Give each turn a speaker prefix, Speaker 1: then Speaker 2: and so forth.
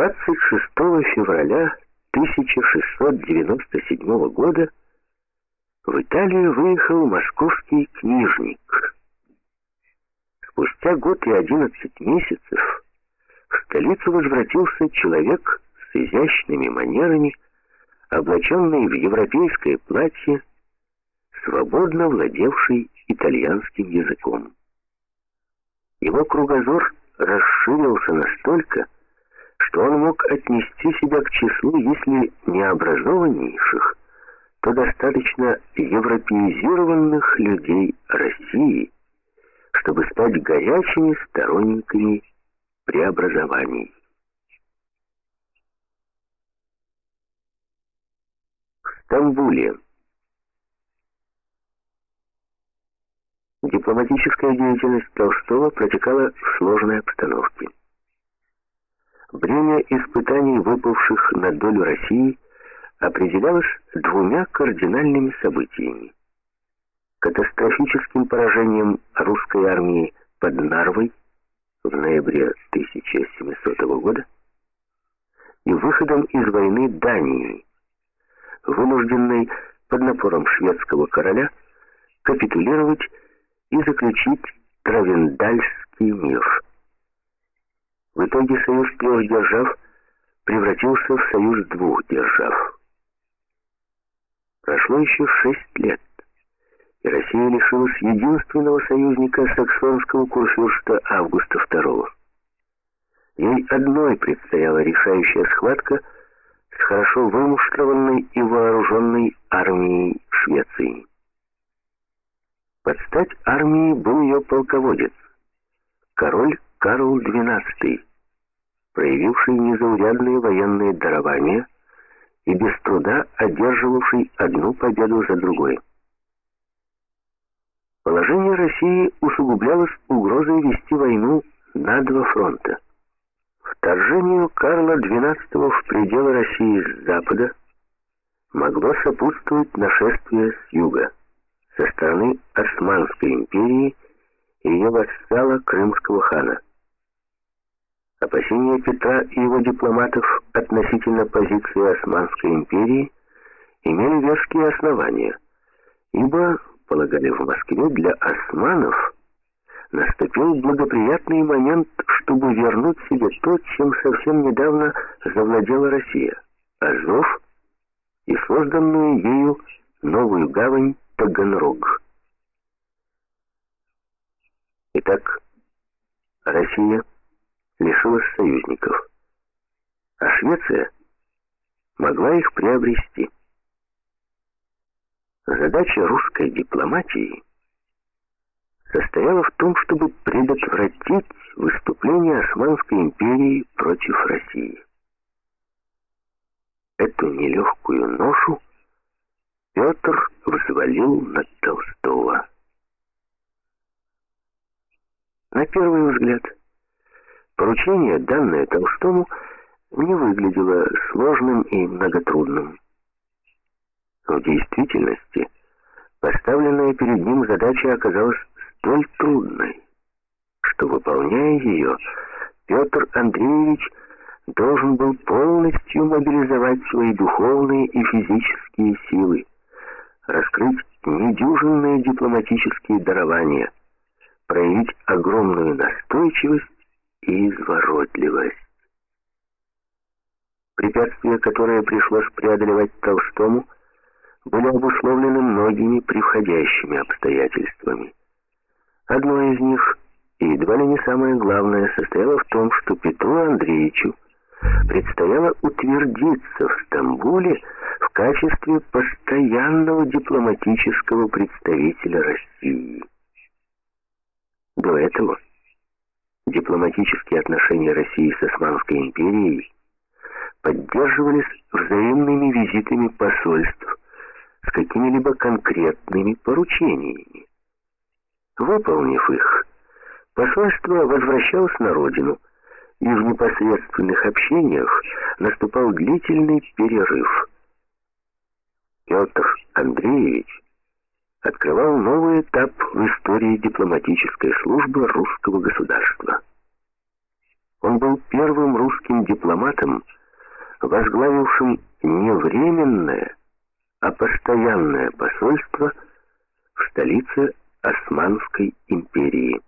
Speaker 1: 26 февраля 1697 года в Италию выехал московский книжник. Спустя год и 11 месяцев в столицу возвратился человек с изящными манерами, облаченный в европейское платье, свободно владевший итальянским языком. Его кругозор расширился настолько, что он мог отнести себя к числу, если не образованнейших, то достаточно европеизированных людей России, чтобы стать горячими сторонниками преобразований. В Стамбуле Дипломатическая деятельность Толстого протекала в сложной обстановке. Бремя испытаний, выпавших на долю России, определялось двумя кардинальными событиями. Катастрофическим поражением русской армии под Нарвой в ноябре 1700 года и выходом из войны Дании, вынужденной под напором шведского короля капитулировать и заключить Травендальский мир. В итоге союз трех держав превратился в союз двух держав. Прошло еще шесть лет, и Россия лишилась единственного союзника саксонского курфюрста Августа II. Ей одной предстояла решающая схватка с хорошо вымуштрованной и вооруженной армией Швеции. Под стать армии был ее полководец, король Карл XII, проявивший незаурядные военные дарования и без труда одерживавший одну победу за другой. Положение России усугублялось угрозой вести войну на два фронта. Вторжению Карла XII в пределы России с запада могло сопутствовать нашествие с юга со стороны Османской империи и ее вассала Крымского хана. Опасения Петра и его дипломатов относительно позиции Османской империи имели веские основания, ибо, полагали в Москве, для османов наступил благоприятный момент, чтобы вернуть себе то, чем совсем недавно завладела Россия – Азов и созданную ею новую гавань Таганрог. Итак, Россия лишилась союзников, а Швеция могла их приобрести. Задача русской дипломатии состояла в том, чтобы предотвратить выступление Османской империи против России. Эту нелегкую ношу Петр взвалил на Толстого. На первый взгляд, поручение, данное Толстому, не выглядело сложным и многотрудным. В действительности, поставленная перед ним задача оказалась столь трудной, что, выполняя ее, Петр Андреевич должен был полностью мобилизовать свои духовные и физические силы, раскрыть недюжинные дипломатические дарования, проявить огромную настойчивость и изворотливость. Препятствия, которые пришлось преодолевать Толстому, были обусловлены многими приходящими обстоятельствами. Одно из них, и едва ли не самое главное, состояло в том, что Петру Андреевичу предстояло утвердиться в Стамбуле в качестве постоянного дипломатического представителя России. До этого дипломатические отношения России с Османской империей поддерживались взаимными визитами посольств с какими-либо конкретными поручениями. Выполнив их, посольство возвращалось на родину – и в непосредственных общениях наступал длительный перерыв. Петр Андреевич открывал новый этап в истории дипломатической службы русского государства. Он был первым русским дипломатом, возглавившим не временное, а постоянное посольство в столице Османской империи.